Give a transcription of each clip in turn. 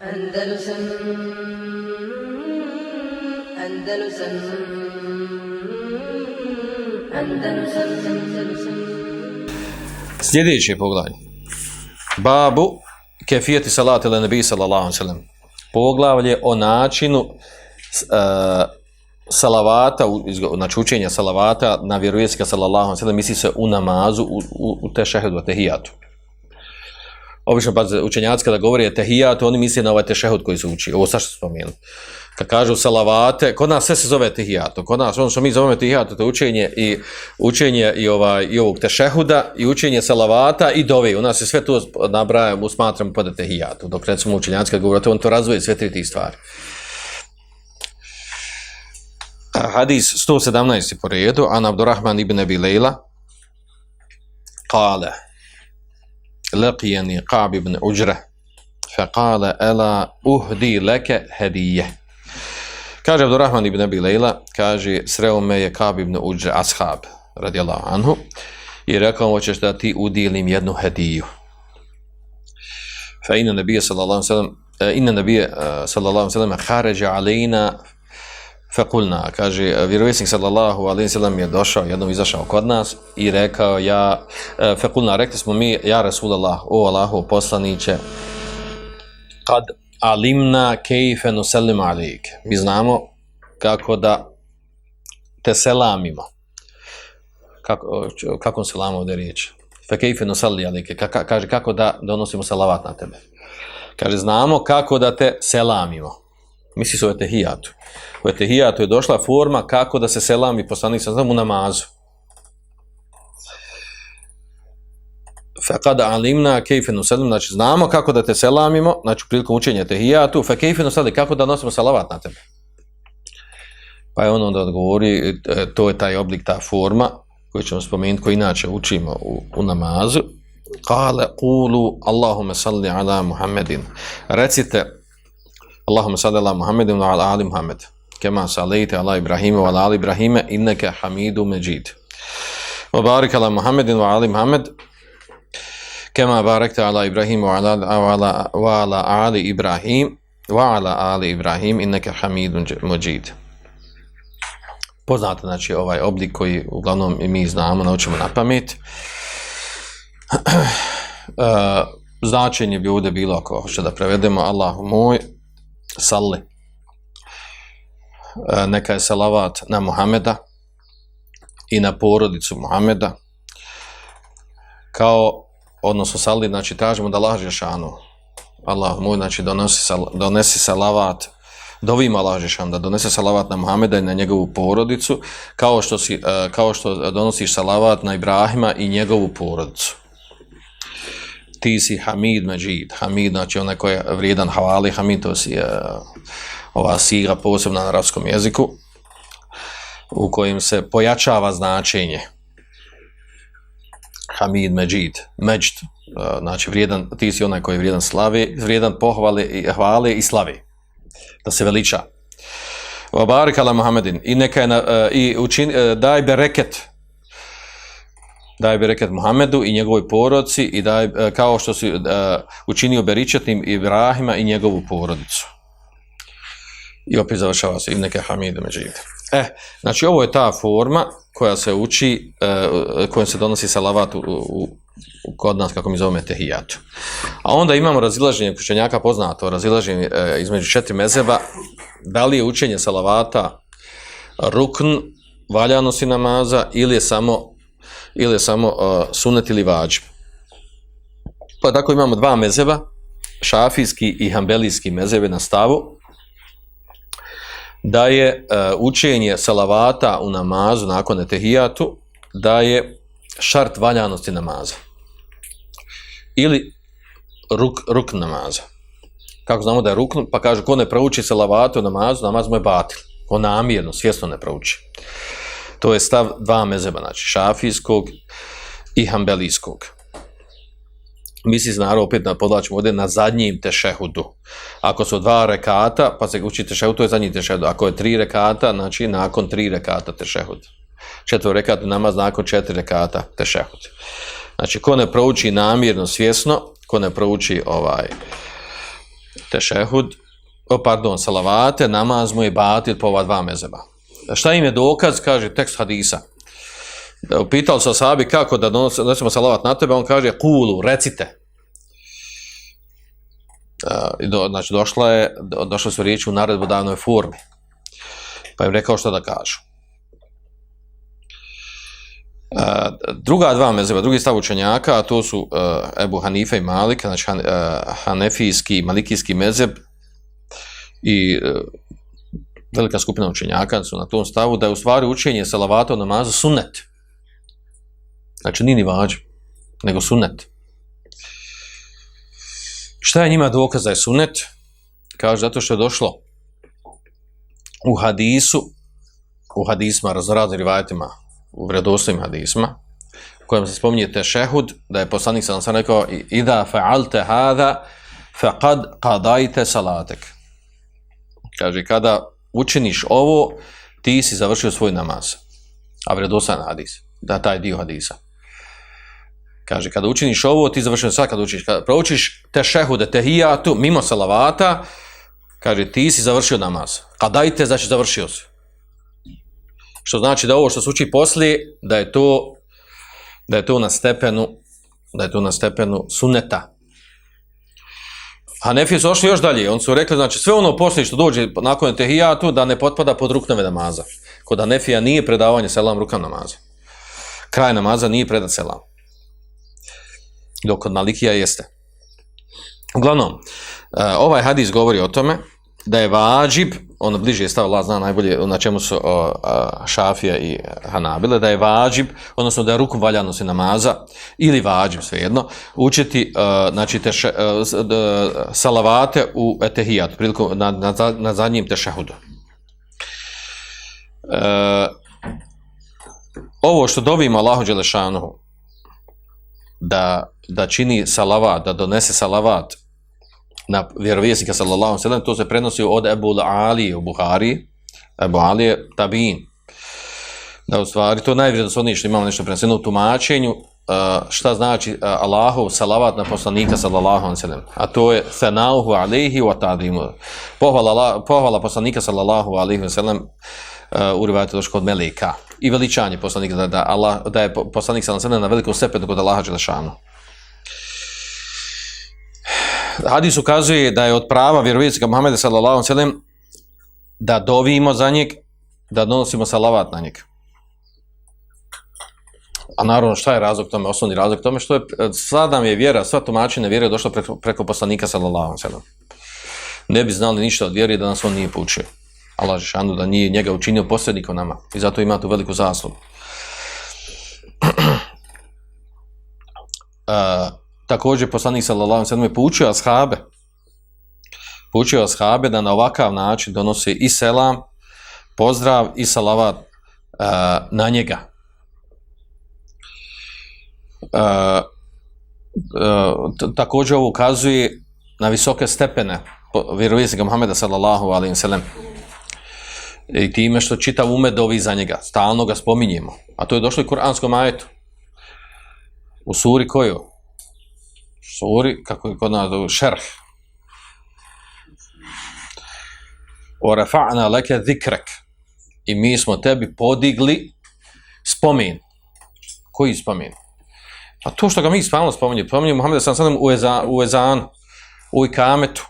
Andalusam Andalusam Andalusam Andalusam Sljedeće poglavlje. Babu kefijeti salati ili nebi sallallahu alaihi sallam. Poglavlje o načinu uh, salavata, znači učenja salavata na vjerovijeska sallallahu alaihi sallam, misli se u namazu, u, u, u tešahedu, u tehijatu. Obično pa učenjaci kada govori o oni misle na ovaj tešehud koji su uči. Ovo sad što spomenuli. Kad kažu salavate, kod nas sve se zove tehijatu. Kod nas, ono što mi zovemo tehijatu, to je učenje i, učenje i, ovaj, i ovog tešehuda, i učenje salavata i dove. U nas se sve to nabrajamo, smatramo pa pod tehijatu. Dok recimo učenjaci kada govori, on to razvoje sve tri tih stvari. Hadis 117. po redu, An Abdurrahman ibn Abi Lejla, kale, لقيني قعب بن أجرة فقال ألا أهدي لك هدية kaže Abdurrahman ibn Abi Lejla, kaže, sreo me je Kab ibn Uđre, ashab, radijallahu anhu, i rekao mu, hoćeš da ti udijelim jednu hediju. Fa inna nabije, sallallahu sallam, inna nabije, sallallahu sallam, haređa alejna Fekulna, kaže, vjerovjesnik sallallahu alaihi sallam je došao, jednom izašao kod nas i rekao, ja, e, fekulna, rekli smo mi, ja Rasulallah, o Allahu poslaniće, kad alimna kejfe nusallim alaik. Mi znamo kako da te selamimo. Kako, kako selamo ovdje riječ? Fe kejfe nusalli alaik. Kaže, kako da donosimo salavat na tebe. Kaže, znamo kako da te selamimo. Misli se o etehijatu. U etehijatu je došla forma kako da se selami poslanik sa u namazu. Fekada alimna kejfenu selim, znači znamo kako da te selamimo, znači prilikom učenja etehijatu, fe kejfenu selim, kako da nosimo salavat na tebe. Pa je on onda odgovori, e, to je taj oblik, ta forma, koju ćemo spomenuti, koju inače učimo u, u namazu. Kale, kulu, Allahume salli ala Muhammedin. Recite, Allahumma salli ala Muhammedu wa ala ali Muhammed. Kema sallaita ala Ibrahim wa ala ali Ibrahim innaka hamidu Majid. Wa barik ala Muhammedin wa ali Muhammad. Kema barakta ala Ibrahim wa ala wa ala ali Ibrahim wa ala ali Ibrahim innaka hamidu Majid. Poznate znači ovaj oblik koji uglavnom i mi znamo, naučimo na pamet. uh, značenje bi ovdje bilo ako hoće da prevedemo Allahu moj salli. E, neka je salavat na Muhameda i na porodicu Muhameda. Kao odnosno salli znači tražimo da laže šanu Allah moj znači donosi, sal, donesi salavat dovima Allah da donese salavat na Muhameda i na njegovu porodicu kao što, si, e, kao što donosiš salavat na Ibrahima i njegovu porodicu ti si Hamid Majid, Hamid, znači onaj koji je vrijedan havali, Hamid, to si je ova siga posebna na arabskom jeziku, u kojim se pojačava značenje. Hamid Majid, Majd, eh, znači vrijedan, ti si onaj koji je vrijedan slave, vrijedan pohvale i hvale i slave, da se veliča. Wa barik ala Muhammedin, i neka je, na, eh, i učin, daj bereket, daj bereket Muhammedu i njegovoj porodici i daj, e, kao što si uh, učinio beričetnim Ibrahima i njegovu porodicu. I opet završava se neke Hamide Međide. Eh, znači ovo je ta forma koja se uči, uh, kojom se donosi salavat u, u, u kod nas, kako mi zoveme, tehijatu. A onda imamo razilaženje kućenjaka poznato, razilaženje uh, između četiri mezeba, da li je učenje salavata rukn, valjanosti namaza ili je samo ili je samo uh, sunet ili vađb. Pa tako imamo dva mezeba, šafijski i hambelijski mezebe na stavu, da je uh, učenje salavata u namazu nakon etehijatu, da je šart valjanosti namaza. Ili ruk, ruk namaza. Kako znamo da je ruk, pa kaže, ko ne prouči salavatu u namazu, namaz mu je batil. Ko namjerno, svjesno ne prouči. To je stav dva mezeba, znači šafijskog i hambelijskog. Misli se naravno opet na podlačimo ovdje na zadnjim tešehudu. Ako su dva rekata, pa se uči tešehud, to je zadnji tešehud. Ako je tri rekata, znači nakon tri rekata tešehud. Četvr rekata namaz nakon četiri rekata tešehud. Znači, ko ne prouči namjerno, svjesno, ko ne prouči ovaj, tešehud, o, pardon, salavate, namaz mu je batil po ova dva mezeba. Šta im je dokaz, kaže tekst hadisa. Pitao se sahabi kako da donosimo salavat na tebe, on kaže kulu, recite. Do, znači došla je, došla došle su riječi u naredbu davnoj formi. Pa im rekao što da kažu. Uh, druga dva mezeba, drugi stav učenjaka, a to su uh, Ebu Hanife i Malik, znači han, uh, Hanefijski, Malikijski mezeb i uh, velika skupina učenjaka su na tom stavu da je u stvari učenje salavata u namazu sunnet. Znači nije ni vađu, nego sunnet. Šta je njima dokaz da je sunnet? Kaže, zato što je došlo u hadisu, u hadisma, razrazi rivajetima, u vredosnim hadisma, u kojem se spominje tešehud, da je poslanik sam sam rekao, ida fa'alte hada, faqad qadajte salatek. Kaže, kada učiniš ovo, ti si završio svoj namaz. A vredosan hadis, da taj dio hadisa. Kaže, kada učiniš ovo, ti završio sad kada učiš. Kada proučiš te šehude, te hijatu, mimo salavata, kaže, ti si završio namaz. Kadajte, znači završio si. Što znači da ovo što se uči poslije, da je to da je to na stepenu da je to na stepenu sunneta. Hanefije su ošli još dalje. On su rekli, znači sve ono poslije što dođe nakon tehijatu, da ne potpada pod ruknove namaza. Kod Hanefija nije predavanje selam rukam namaza. Kraj namaza nije predat selam. Dok kod Malikija jeste. Uglavnom, eh, ovaj hadis govori o tome da je vađib, on bliže je stao, Allah zna najbolje na čemu su o, a, Šafija i Hanabile, da je vađib, odnosno da je rukom valjanosti namaza, ili vađib, svejedno, učiti a, znači, teše, e, a, d, salavate u etehijatu, prilikom, na, na, na zadnjim tešahudu. E, ovo što dovimo Allahu Đelešanu, da, da čini salavat, da donese salavat na vjerovjesnika sallallahu alejhi ve sellem to se prenosi od Ebu Ali u Buhari Ebu Ali je tabin. Da u stvari to oni što imamo nešto preneseno u tumačenju uh, šta znači uh, Allahov salavat na poslanika sallallahu alejhi ve sellem. A to je sanauhu alejhi wa ta'dimu pohvala pohvala poslanika sallallahu alejhi ve sellem uh, u rivajetu došlo kod Melika i veličanje poslanika da, da Allah da je poslanik sallallahu alejhi ve sellem na velikom stepenu kod Allaha dželle hadis ukazuje da je od prava vjerovijeska Muhammeda sallallahu alejhi ve sellem da dovimo za njeg, da donosimo salavat na njeg. A naravno šta je razlog tome, osnovni razlog tome, što je, sada nam je vjera, sva tumačina vjere je došla preko, preko poslanika sallallahu alejhi ve sellem. Ne bi znali ništa od vjere da nas on nije poučio. Allah Žešanu da nije njega učinio posljednikom nama. I zato ima tu veliku zaslugu. uh, također poslanik sallallahu alejhi ve sellem poučio ashabe poučio ashabe da na ovakav način donose i selam pozdrav i salavat uh, na njega. Uh, uh, također ovo ukazuje na visoke stepene vjerovjesnika Muhameda sallallahu alejhi ve sellem. I time što čitav umet dovi za njega stalno ga spominjemo. A to je došlo i kuranskom ajetu. U suri koju? Suri, kako je kod nas šerh. O rafa'na leke zikrek. I mi smo tebi podigli spomin. Koji spomin? Pa to što ga mi spavno spominje, spominje Muhammed sam sadem u, eza, u Ezanu, u Ikametu.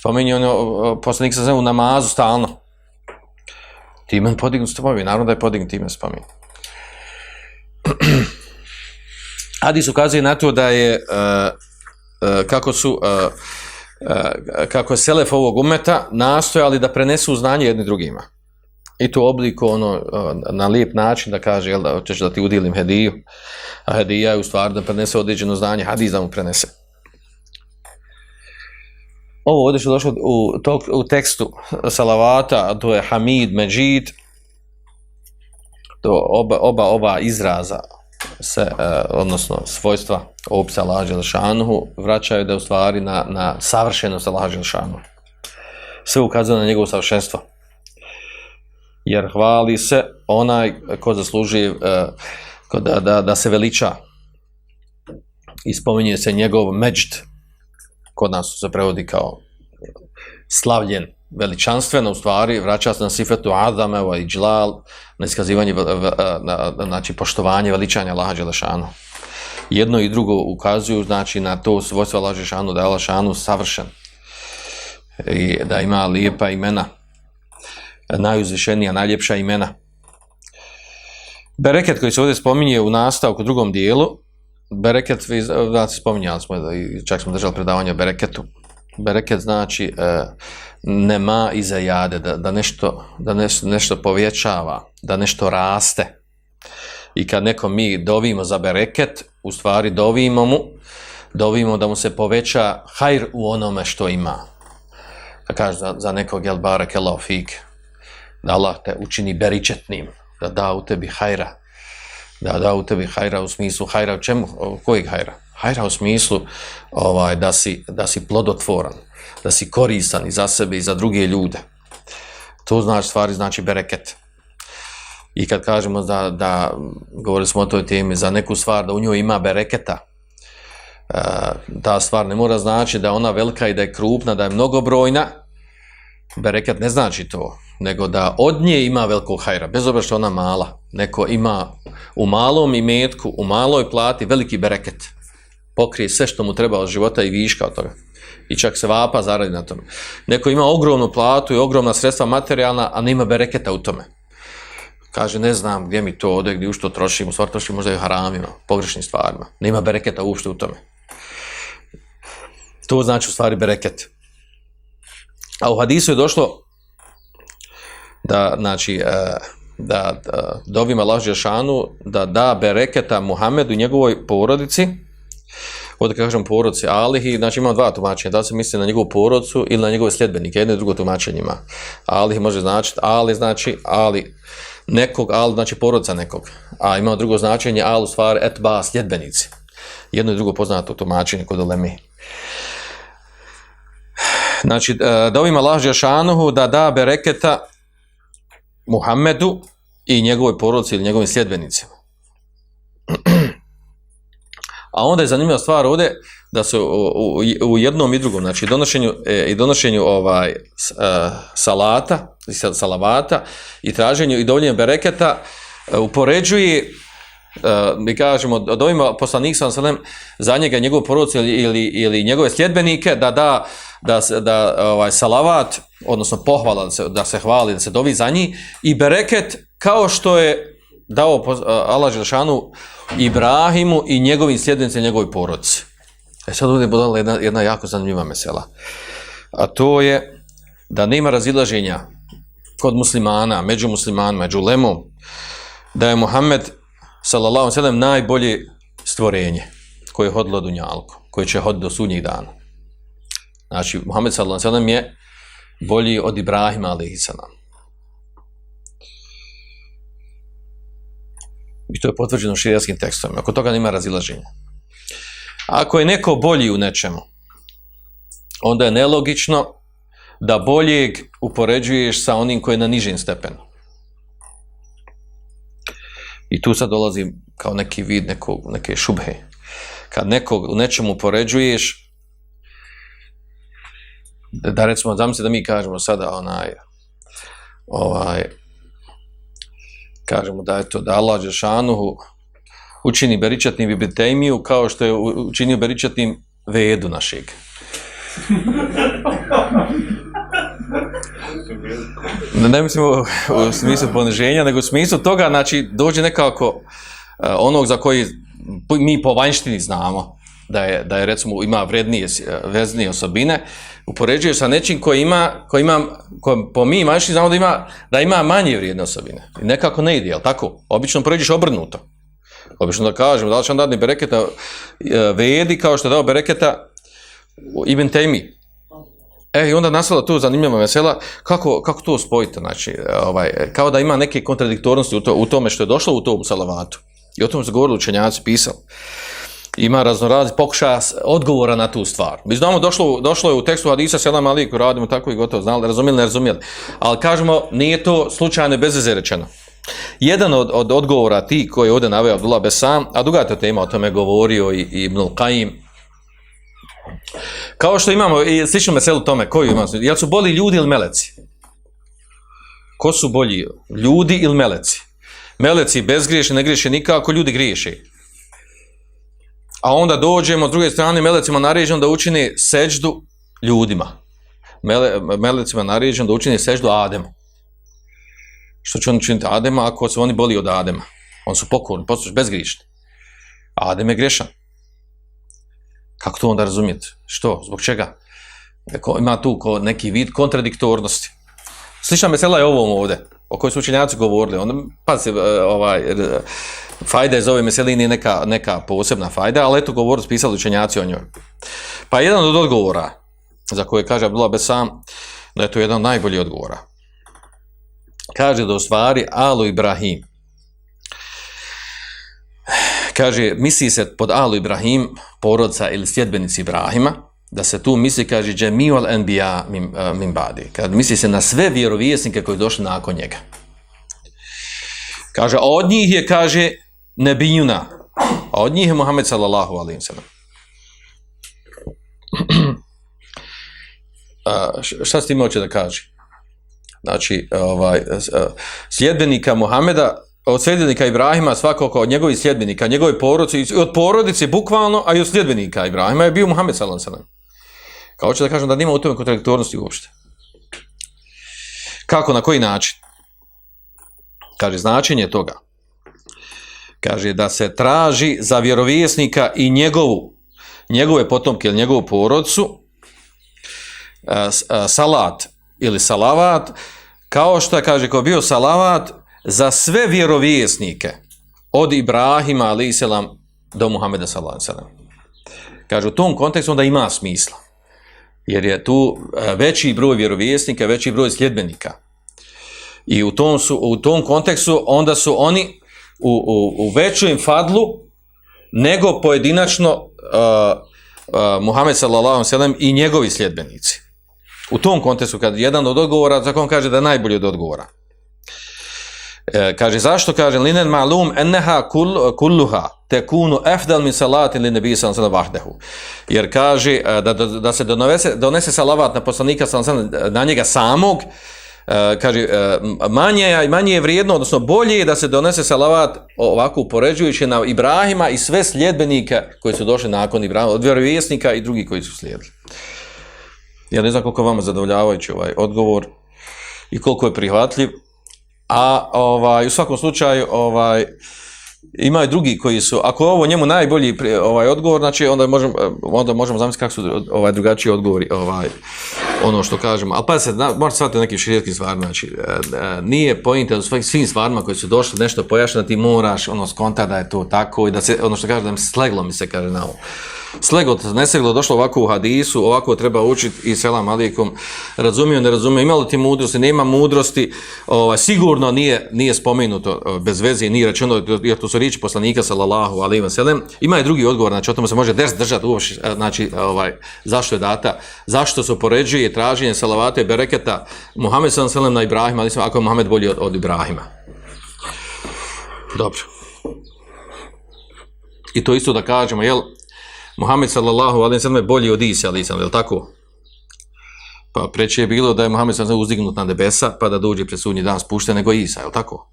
Spominje ono, poslanik sam u namazu stalno. Time podignu spomin, naravno da je podignu time spomin. Hadis ukazuje na to da je uh, uh, kako su uh, uh, kako je selef ovog umeta nastojali da prenesu znanje jedni drugima. I to obliku ono uh, na lijep način da kaže jel da hoćeš da ti udilim hediju. A hedija je u stvari da prenese određeno znanje, hadis da mu prenese. Ovo ovdje što došlo u, to, u tekstu salavata, to je Hamid, Međid, to oba, oba ova izraza, se, uh, odnosno svojstva opisa Allaha Đelšanuhu vraćaju da u stvari na, na savršenost Allaha Đelšanuhu. Sve ukazuje na njegovo savršenstvo. Jer hvali se onaj ko zasluži uh, ko da, da, da se veliča i spominje se njegov međd kod nas se prevodi kao slavljen, veličanstvena u stvari, vraća se na sifetu Adame, ovaj džlal, na iskazivanje, e, na, na, znači poštovanje, veličanja Allaha Đelešanu. Jedno i drugo ukazuju, znači, na to svojstvo Allaha Đelešanu, da je Allah Đelešanu savršen i da ima lijepa imena, najuzvišenija, najljepša imena. Bereket koji se ovdje spominje u nastavku u drugom dijelu, bereket, vi znači, spominjali smo, i čak smo držali predavanje o bereketu. Bereket znači e, nema iza jade, da, da, nešto, da nešto, nešto povjećava, da nešto raste. I kad neko mi dovimo za bereket, u stvari dovimo mu, dovimo da mu se poveća hajr u onome što ima. Da kaže za, za nekog, jel barek, jel fik, da Allah te učini beričetnim, da da u tebi hajra, da da u tebi hajra u smislu hajra u čemu, kojeg hajra? Hajra u smislu ovaj, da, si, da si plodotvoran, da si koristan i za sebe i za druge ljude. To znači stvari, znači bereket. I kad kažemo da, da govorili smo o toj temi, za neku stvar da u njoj ima bereketa, e, ta stvar ne mora znači da ona velika i da je krupna, da je mnogobrojna, bereket ne znači to, nego da od nje ima velikog hajra, bez obzira što ona mala. Neko ima u malom imetku, u maloj plati veliki bereket. Pokrije sve što mu treba od života i viška od toga. I čak se vapa zaradi na tome. Neko ima ogromnu platu i ogromna sredstva materijalna, a nema bereketa u tome. Kaže, ne znam gdje mi to ode, gdje u što trošim, u stvar trošim možda i haramima, pogrešnim stvarima. Nema bereketa uopšte u tome. To znači u stvari bereket. A u hadisu je došlo da, znači, e, da, da dovima laži šanu da da bereketa Muhammedu i njegovoj porodici, ovdje kažem porodci Alihi, znači ima dva tumačenja, da se misli na njegovu porodcu ili na njegove sljedbenike, jedno i drugo tumačenje ima. Alihi može značiti, Ali znači, Ali nekog, Ali znači porodica nekog, a ima drugo značenje, Ali u stvari etba sljedbenici. Jedno i drugo poznato tumačenje kod Olemi. Znači, e, da ovima lažja šanuhu da da bereketa Muhammedu i njegovoj porodici ili njegovim sljedbenicima. A onda je zanimljiva stvar ovdje da su u, u, u jednom i drugom, znači donošenju, e, i donošenju ovaj, s, e, salata, salavata i traženju i dovoljenju bereketa e, upoređuje, e, mi kažemo, od ovima poslanik sam salem za njega, njegovu porodicu ili, ili, ili njegove sljedbenike da da da se da ovaj salavat odnosno pohvala da se da se hvali da se dovi za njih i bereket kao što je dao Allah Želšanu Ibrahimu i njegovim sljednicima, njegovoj porodici. E sad ovdje bude jedna, jedna jako zanimljiva mesela. A to je da nema razilaženja kod muslimana, među muslimanima, među lemom, da je Muhammed sallallahu alejhi ve sellem najbolje stvorenje koje je hodilo do njalku, koje će hoditi do sudnjih dana. Znači, Muhammed sallallahu alejhi je bolji od Ibrahima alejhi salam. I to je potvrđeno širijaskim tekstom. Oko toga nema razilaženja. Ako je neko bolji u nečemu, onda je nelogično da boljeg upoređuješ sa onim koji je na nižim stepenu. I tu sad dolazi kao neki vid nekog, neke šubhe. Kad nekog u nečemu upoređuješ, da, da recimo, zamisli da mi kažemo sada onaj, ovaj, kažemo da je to da Allah Žešanuhu učini beričatnim Ibitejmiju kao što je učinio beričatnim vedu našeg. Ne, ne mislim u, u smislu poniženja, nego u smislu toga, znači, dođe nekako uh, onog za koji mi po vanjštini znamo, da je, da je recimo ima vrednije, veznije osobine, upoređuje sa nečim koji ima, koji ima koji po mi manjši znamo da ima, da ima manje vrijedne osobine. I nekako ne ide, jel tako? Obično poređuješ obrnuto. Obično da kažemo, da li će on dati bereketa e, vedi kao što je dao bereketa Ibn Taymi. E, i onda nastala tu zanimljiva vesela, kako, kako to spojite, znači, e, ovaj, kao da ima neke kontradiktornosti u, to, u tome što je došlo u tom salavatu. I o tom se govorili učenjaci, pisali ima raznorazni pokušaja odgovora na tu stvar. Mi znamo, došlo, došlo je u tekstu Hadisa Selam Aliku, radimo tako i gotovo, znali, razumijeli, ne razumijeli. Ali kažemo, nije to slučajno bez veze rečeno. Jedan od, od odgovora ti koji je ovdje naveo Abdullah Besam, a druga je to tema, o tome govorio i, i Ibn Qaim, Kao što imamo i slično meselu tome, koju imamo? Jel su bolji ljudi ili meleci? Ko su bolji? Ljudi ili meleci? Meleci bezgriješni, ne griješe nikako, ljudi griješi. A onda dođemo s druge strane melecima naređeno da učini seđdu ljudima. Mele, melecima naređeno da učini seđdu Ademu. Što će on učiniti Adema ako se oni boli od Adema? On su pokorni, postoji bezgrišni. Adem je grešan. Kako to onda razumijete? Što? Zbog čega? Eko, ima tu ko neki vid kontradiktornosti. Slična mesela je ovom ovde, o kojoj su učenjaci govorili. Onda, pa se, ovaj, e, fajda iz ove meseline je neka, neka posebna fajda, ali eto govor spisali učenjaci o njoj. Pa jedan od odgovora, za koje kaže Abdullah Besam, da je to jedan od najboljih odgovora. Kaže da u stvari Alu Ibrahim, kaže, misli se pod Alu Ibrahim, porodca ili sljedbenici Ibrahima, da se tu misli, kaže, Džemiju al-Enbija mim, uh, eh, min badi. Kad misli se na sve vjerovijesnike koji došli nakon njega. Kaže, a od njih je, kaže, Nebijuna. A od njih je Muhammed sallallahu alaihi sallam. šta s tim hoće da kaže? Znači, ovaj, sljedbenika Muhameda, od sljedbenika Ibrahima, svakako od njegovih sljedbenika, njegove porodice, od porodice bukvalno, a i od sljedbenika Ibrahima je bio Muhammed sallallahu alaihi sallam. Kao će da kažem da nima u tome kontradiktornosti uopšte. Kako, na koji način? Kaže, značenje toga. Kaže, da se traži za vjerovjesnika i njegovu, njegove potomke ili njegovu porodcu e, e, salat ili salavat, kao što kaže, ko bio salavat za sve vjerovjesnike od Ibrahima, ali selam, do Muhameda, sallallahu alaihi Kaže, u tom kontekstu onda ima smisla jer je tu e, veći broj vjerovjesnika, veći broj sljedbenika. I u tom, su, u tom kontekstu onda su oni u, u, u većem fadlu nego pojedinačno uh, uh, Muhammed sallallahu sallam i njegovi sljedbenici. U tom kontekstu, kad jedan od odgovora, zakon kaže da je najbolji od odgovora. E, kaže, zašto kaže, linen malum enneha kul, kulluha, tekunu efdal min salatin li nebi sallam sallam vahdehu. Jer kaže e, da, da, da se donese, donese salavat na poslanika sallam sallam na njega samog, e, kaže eh, manje manje je vrijedno, odnosno bolje je da se donese salavat ovako upoređujući na Ibrahima i sve sljedbenika koji su došli nakon Ibrahima, od vjerovjesnika i drugi koji su slijedili. Ja ne znam koliko vama zadovoljavajući ovaj odgovor i koliko je prihvatljiv, a ovaj, u svakom slučaju ovaj, ima i drugi koji su, ako ovo njemu najbolji ovaj odgovor, znači onda možemo, eh, onda možemo zamisliti kako su ovaj drugačiji odgovori, ovaj, ono što kažemo. Ali pa se, možete shvatiti nekim širijetkim stvarima, znači, e, e, nije pojinte u svim stvarima koji su došli nešto pojašnjati, moraš ono skonta da je to tako i da se, ono što kaže, da mi sleglo mi se, kaže na ovo slegot neseglo došlo ovako u hadisu, ovako treba učiti i selam alikum, razumio, ne razumiju, imalo ti mudrosti, nema mudrosti, ovaj, sigurno nije, nije spomenuto bez veze, nije rečeno, jer to su riječi poslanika, sallallahu alaihi wa sallam, ima i drugi odgovor, znači o tome se može des držati uopšte, znači ovaj, zašto je data, zašto se upoređuje traženje salavate bereketa Muhammed sallallahu alaihi na Ibrahima, ali ako je Muhammed bolji od, od Ibrahima. Dobro. I to isto da kažemo, jel, Muhammed sallallahu alejhi ve sellem bolji od Isa alejhi je tako? Pa preče je bilo da je Muhammed sallallahu uzdignut na nebesa pa da dođe pred sudnji dan spušten nego Isa, je tako?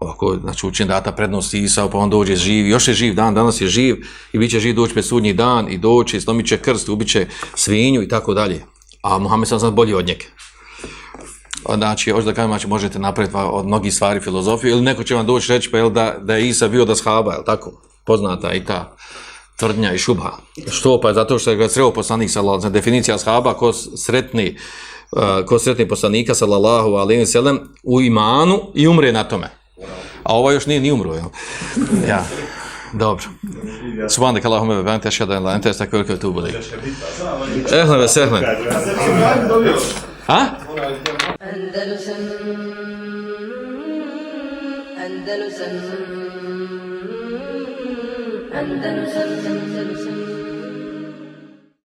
Ovako, znači učin data prednost Isa, pa on dođe živ, još je živ dan, danas je živ i bit će živ doći pred sudnji dan i doći, slomit će krst, ubiće svinju i tako dalje. A Muhammed sallallahu bolji od njega. Pa znači, hoće da kažem, znači, možete napraviti od mnogih stvari filozofiju, ili neko će vam doći reći, pa jel da, da je Isa bio da shaba, je tako? Poznata i ta tvrdnja i šubha. Što pa zato što je ga sreo poslanik sallallahu alejhi definicija ashaba ko sretni uh, ko sretni poslanika sallallahu alejhi ve sellem u imanu i umre na tome. A ovo još nije ni umro, jel? Ja. Dobro. Subhanak Allahumma wa bihamdika ashhadu an la ilaha illa anta astaghfiruka wa atubu ilayk. Ehlan ve sehlan. Ha? Andalusam Andalusam Andalusam